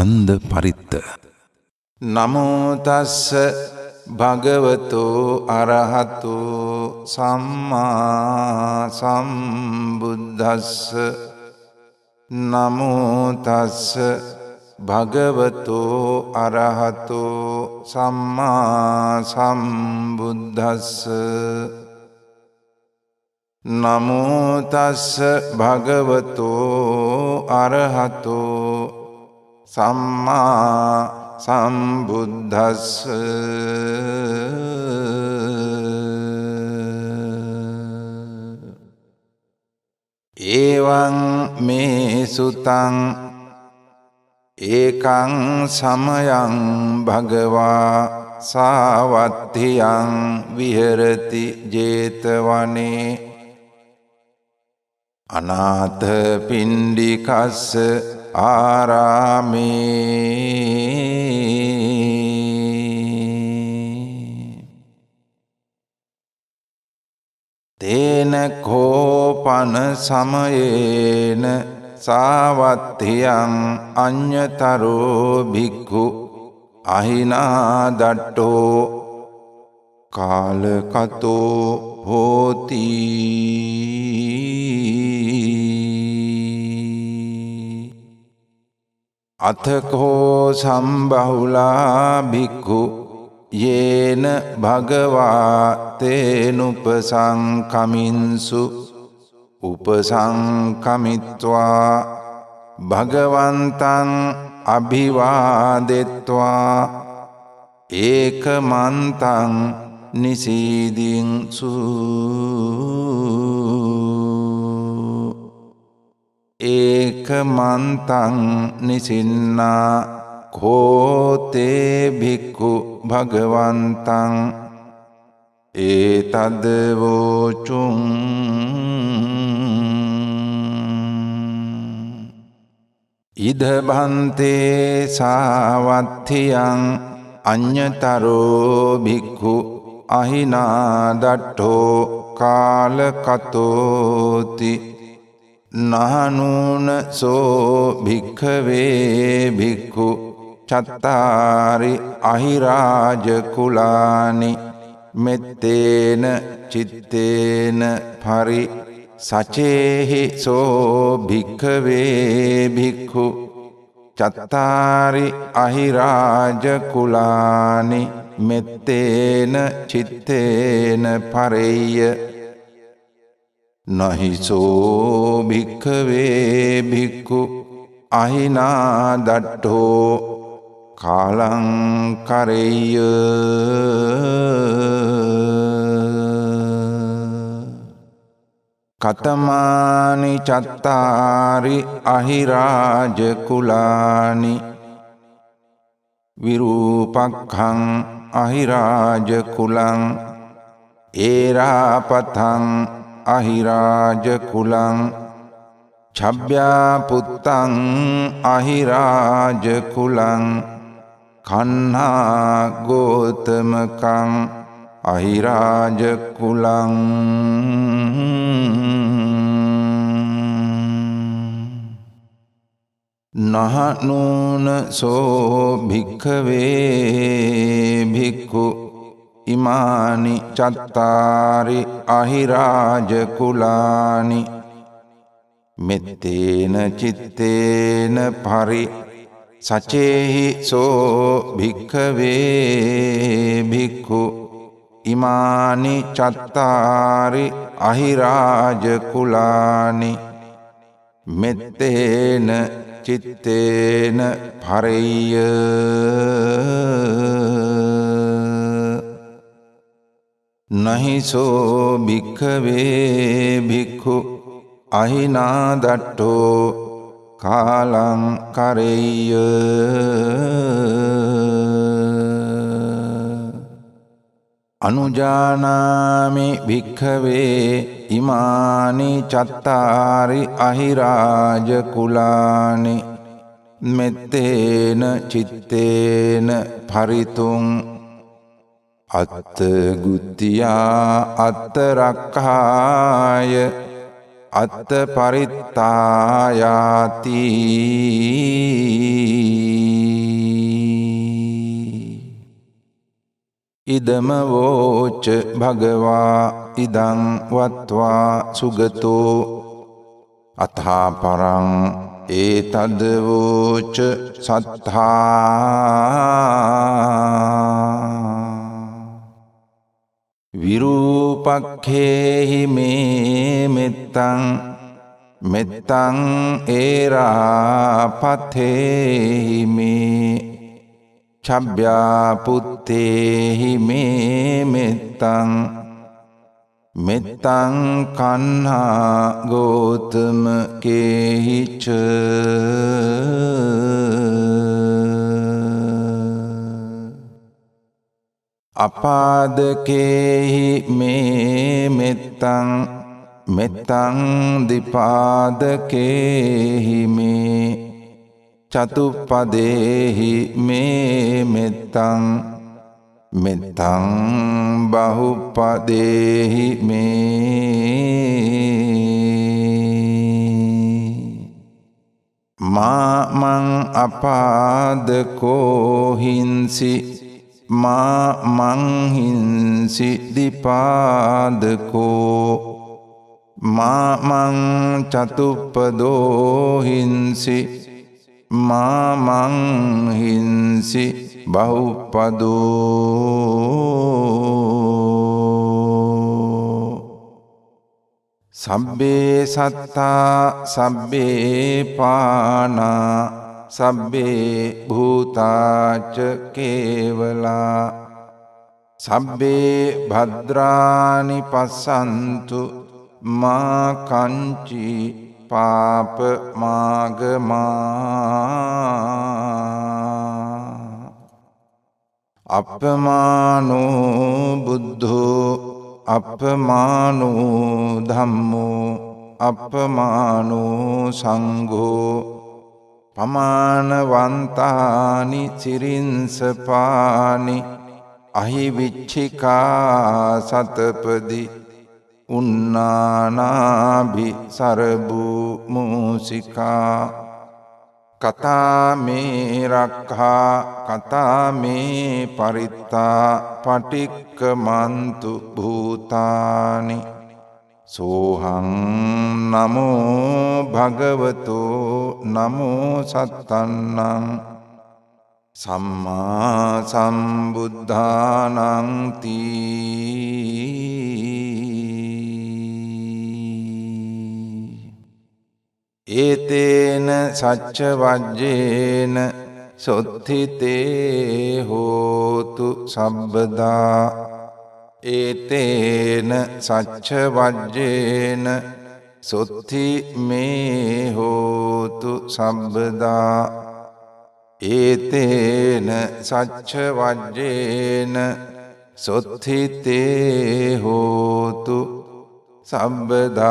ඡන්ද පරිත්ත. නමෝ තස්ස භගවතෝ අරහතෝ සම්මා සම්බුද්දස්ස. නමෝ තස්ස භගවතෝ අරහතෝ සම්මා සම්බුද්දස්ස. නමෝ තස්ස භගවතෝ අරහතෝ සම්මා සම්බුද්දස්ස. ඒවං මේ සුතං ඒකං සමයං භගවා සාවත්තියං විහෙරති ජේතවනේ. අනාත පින්ඩිකස්ස ආරාමේ. තේන කෝපන සමයේන සාවත්තියන් අඤ්‍යතරෝ භික්ඛු අහිනා දට්ටෝ කාලකතෝ හෝතිී අතකෝ සම්බහුලා භික්ඛු යේන භගවා තේනුපසංකමින්සු උපසංකමිත්වා භගවන්තං අභිවාදෙත්වා ඒකමන්තං නිසීදින්සු ඒකමන්තං නිසින්නා කෝතේ භික්කු භගවන්තං ඒතදවෝචුන් ඉදබන්තේ සාවත්තියන් අඤ්‍යතරෝ භික්කු අහිනාදට්ටෝ කාලකතෝති නහනූන සෝ භික්ඛවේ භික්ඛු චත්තාරි අහිරාජකුලානි මෙත්තේන චිත්තේන පරි සචේහි සෝ භික්ඛවේ භික්ඛු චත්තාරි අහිරාජකුලානි මෙත්තේන චිත්තේන පරෙය්‍ය. නහිසෝ භික්කවේ භික්කු අහිනා දට්ටෝ කාලංකරෙය කතමානි චත්තාරි අහිරාජකුලානි විරූපක්හං අහිරාජකුලං ඒරාපතං අහිරාජකුලං චබ්‍යාපුත්තං අහිරාජකුලං කන්හාගෝතමකං අහිරාජකුලං නහනූන සෝ භික්කවේ භික්කු ඉමානි චත්තාරි අහිරාජකුලානි මෙත්තේන චිත්තේන පරි සචේහි සෝ භික්කවේ භික්කු ඉමානි චත්තාරි අහිරාජකුලානි මෙත්තේන චිත්තේන පරෙය්‍ය. නහිසෝ භික්කවේ භික්ඛු අහිනාදට්ටෝ කාලං කරෙය්‍ය. අනුජානාමි භික්ඛවේ ඉමානි චත්තාරි අහිරාජකුලානි මෙත්තේන චිත්තේන පරිතුං අත්තගුත්තියා අත්තරක්කාය අත්ත පරිත්තායාති ඉදම වෝච භගවා ඉදං වත්වා සුගතෝ අතා පරං ඒ තදවෝච සත්හා විරූපක්හේහි මේ මෙත්තං මෙත්තං ඒරාපතේහි මේ චබ්‍යාපුත්තේහි මේ මෙත්තං මෙත්තං කන්හා ගෝතම කේහිච අපාදකේහි මේ මෙත්තං මෙත්තං දිපාදකේහි මේ චතුප්පදේහි මේ මෙත්තං මෙත්තං බහුපදේහි මේ මාමං අපාදකෝහින්සි මා මංහින්සි දිපාදකෝ. මාමං චතුප්පදෝහින්සි මාමංහින්සි බහුපදෝ සබ්බේ සත්තා සබ්බේ පානා සබ්බේ භූතාච කේවලා සබ්බේ භද්‍රානි පස්සන්තු මාකංචි පාප මාගමා අපමානෝ බුද්ධෝ අපමානෝ ධම්මෝ අපමානෝ සංඝෝ පමානවන්තානි සිරින්සපානි අහිවිච්චිකා සතපදි උන්නානාභි සරභූ මූසිකා. කතාමේ රක්හා කතාමේ පරිත්තා පටික්කමන්තු භූතානි. සෝහං නමෝ භගවතෝ නමෝ සත්තන්නං. සම්මා සම්බුද්ධානංති ඒතේන සච්ච වජ්ජේන සොත්හිතේ හෝතු සබ්බදා ඒතේන සච්ච වජ්ජේන සොත්ති මේ හෝතු සම්බදා ඒතේන සච්ච වජ්ජේන සොත්හිතේ හෝතු සම්බදා